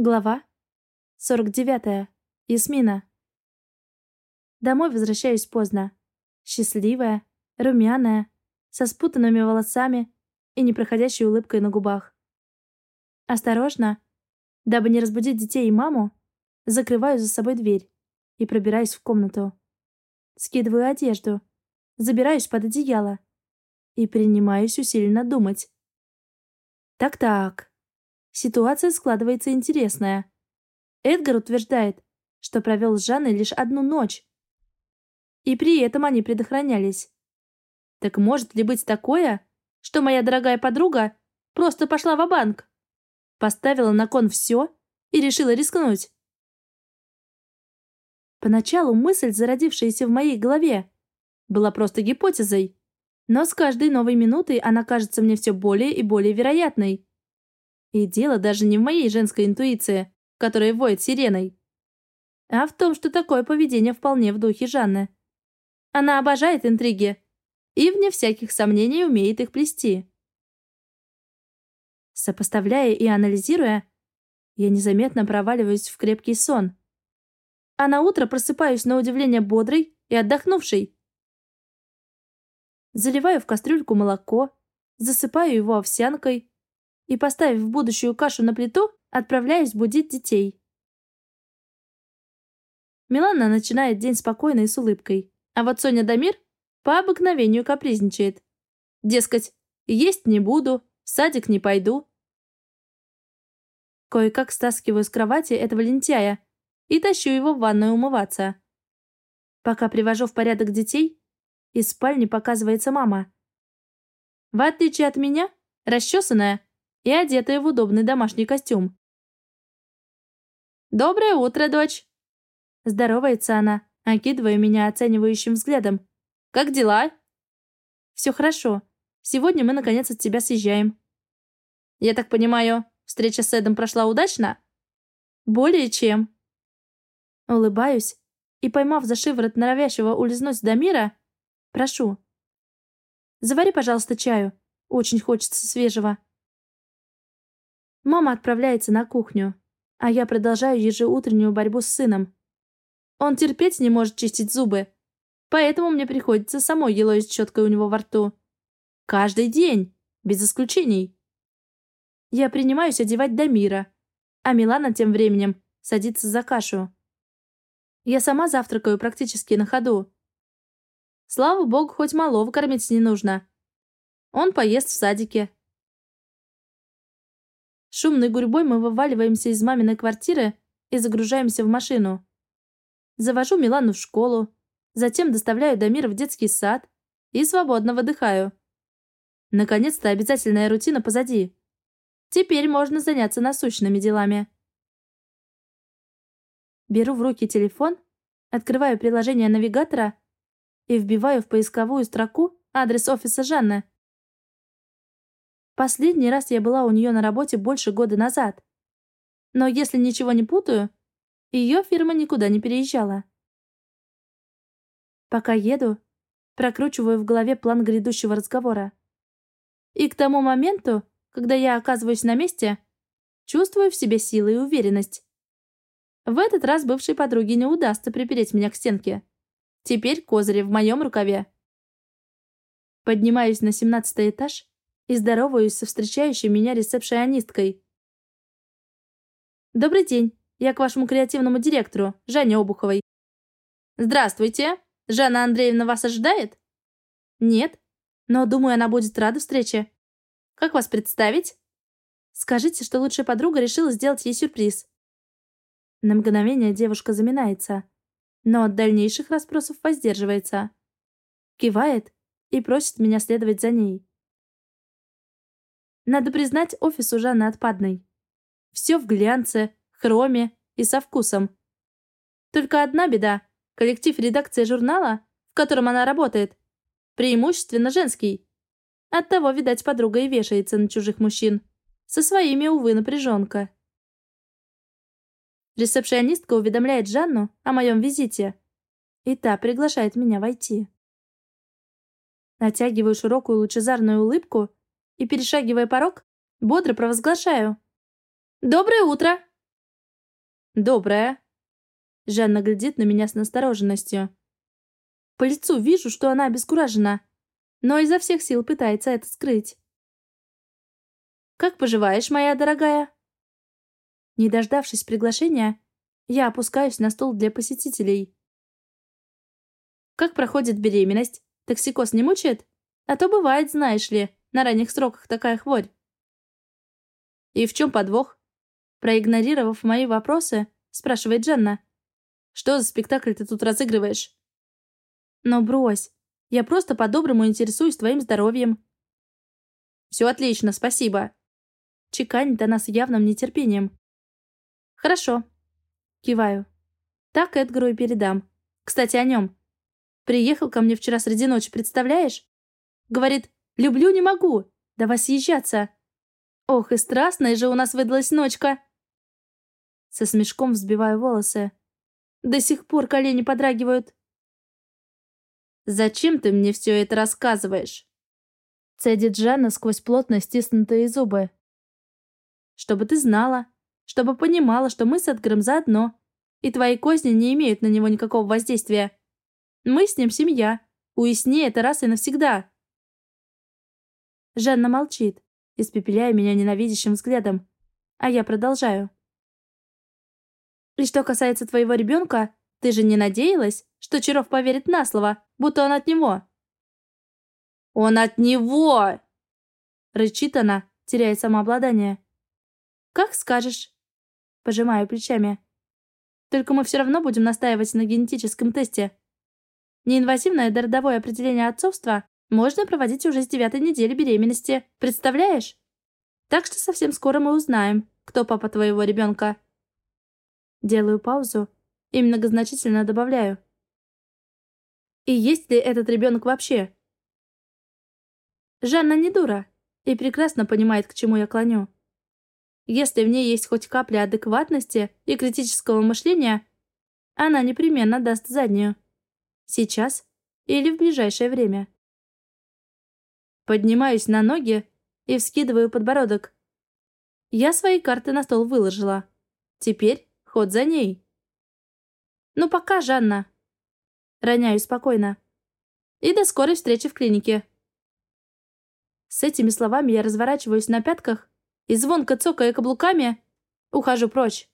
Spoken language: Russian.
Глава 49. Ясмина. Домой возвращаюсь поздно. Счастливая, румяная, со спутанными волосами и непроходящей улыбкой на губах. Осторожно, дабы не разбудить детей и маму, закрываю за собой дверь и пробираюсь в комнату. Скидываю одежду, забираюсь под одеяло и принимаюсь усиленно думать. Так-так, Ситуация складывается интересная. Эдгар утверждает, что провел с Жанной лишь одну ночь. И при этом они предохранялись. Так может ли быть такое, что моя дорогая подруга просто пошла в банк Поставила на кон все и решила рискнуть? Поначалу мысль, зародившаяся в моей голове, была просто гипотезой. Но с каждой новой минутой она кажется мне все более и более вероятной. И дело даже не в моей женской интуиции, которая воет сиреной, а в том, что такое поведение вполне в духе Жанны. Она обожает интриги и, вне всяких сомнений, умеет их плести. Сопоставляя и анализируя, я незаметно проваливаюсь в крепкий сон. А на утро просыпаюсь на удивление бодрой и отдохнувшей. Заливаю в кастрюльку молоко, засыпаю его овсянкой и, поставив будущую кашу на плиту, отправляюсь будить детей. Милана начинает день спокойно и с улыбкой, а вот Соня Дамир по обыкновению капризничает. Дескать, есть не буду, в садик не пойду. Кое-как стаскиваю с кровати этого лентяя и тащу его в ванную умываться. Пока привожу в порядок детей, из спальни показывается мама. В отличие от меня, расчесанная, и одетая в удобный домашний костюм. «Доброе утро, дочь!» Здоровается она, окидывая меня оценивающим взглядом. «Как дела?» «Все хорошо. Сегодня мы, наконец, от тебя съезжаем». «Я так понимаю, встреча с Эдом прошла удачно?» «Более чем». Улыбаюсь и, поймав за шиворот норовящего улизнуть до мира, прошу. «Завари, пожалуйста, чаю. Очень хочется свежего». Мама отправляется на кухню, а я продолжаю ежеутреннюю борьбу с сыном. Он терпеть не может чистить зубы, поэтому мне приходится самой елозить щеткой у него во рту. Каждый день, без исключений. Я принимаюсь одевать Дамира, а Милана тем временем садится за кашу. Я сама завтракаю практически на ходу. Слава богу, хоть малого кормить не нужно. Он поест в садике, Шумной гурьбой мы вываливаемся из маминой квартиры и загружаемся в машину. Завожу Милану в школу, затем доставляю Дамира в детский сад и свободно выдыхаю. Наконец-то обязательная рутина позади. Теперь можно заняться насущными делами. Беру в руки телефон, открываю приложение навигатора и вбиваю в поисковую строку адрес офиса Жанны. Последний раз я была у нее на работе больше года назад. Но если ничего не путаю, ее фирма никуда не переезжала. Пока еду, прокручиваю в голове план грядущего разговора. И к тому моменту, когда я оказываюсь на месте, чувствую в себе силы и уверенность. В этот раз бывшей подруге не удастся припереть меня к стенке. Теперь козыри в моем рукаве. Поднимаюсь на семнадцатый этаж и здороваюсь со встречающей меня ресепшионисткой. «Добрый день. Я к вашему креативному директору, Жанне Обуховой». «Здравствуйте. Жанна Андреевна вас ожидает?» «Нет. Но, думаю, она будет рада встрече. Как вас представить?» «Скажите, что лучшая подруга решила сделать ей сюрприз». На мгновение девушка заминается, но от дальнейших расспросов воздерживается. Кивает и просит меня следовать за ней. Надо признать, офис у Жанны отпадный. Все в глянце, хроме и со вкусом. Только одна беда. Коллектив редакции журнала, в котором она работает, преимущественно женский. Оттого, видать, подруга и вешается на чужих мужчин. Со своими, увы, напряженка. Ресепшионистка уведомляет Жанну о моем визите. И та приглашает меня войти. Натягиваю широкую лучезарную улыбку и, перешагивая порог, бодро провозглашаю. «Доброе утро!» Добрая. Жанна глядит на меня с настороженностью. По лицу вижу, что она обескуражена, но изо всех сил пытается это скрыть. «Как поживаешь, моя дорогая?» Не дождавшись приглашения, я опускаюсь на стол для посетителей. «Как проходит беременность? Токсикоз не мучает? А то бывает, знаешь ли, на ранних сроках такая хворь». «И в чем подвох?» Проигнорировав мои вопросы, спрашивает Дженна. «Что за спектакль ты тут разыгрываешь?» «Но брось, я просто по-доброму интересуюсь твоим здоровьем». «Все отлично, спасибо», чеканит она с явным нетерпением. «Хорошо». Киваю. «Так Эдгару и передам. Кстати, о нем. Приехал ко мне вчера среди ночи, представляешь? Говорит, люблю, не могу. Давай съезжаться. Ох, и страстная же у нас выдалась ночка. Со смешком взбиваю волосы. До сих пор колени подрагивают. «Зачем ты мне все это рассказываешь?» Цедит Жанна сквозь плотно стиснутые зубы. «Чтобы ты знала, чтобы понимала, что мы с Эдгаром заодно, и твои козни не имеют на него никакого воздействия. Мы с ним семья. Уясни это раз и навсегда. Жанна молчит, испепеляя меня ненавидящим взглядом. А я продолжаю. И что касается твоего ребенка, ты же не надеялась, что Чаров поверит на слово, будто он от него? «Он от него!» Рычит она, теряя самообладание. «Как скажешь». Пожимаю плечами. Только мы все равно будем настаивать на генетическом тесте. Неинвазивное дородовое определение отцовства можно проводить уже с девятой недели беременности. Представляешь? Так что совсем скоро мы узнаем, кто папа твоего ребенка. Делаю паузу и многозначительно добавляю. И есть ли этот ребенок вообще? Жанна не дура и прекрасно понимает, к чему я клоню. Если в ней есть хоть капля адекватности и критического мышления, она непременно даст заднюю. Сейчас или в ближайшее время. Поднимаюсь на ноги и вскидываю подбородок. Я свои карты на стол выложила. Теперь ход за ней. Ну пока, Жанна. Роняю спокойно. И до скорой встречи в клинике. С этими словами я разворачиваюсь на пятках и звонко цокая каблуками, ухожу прочь.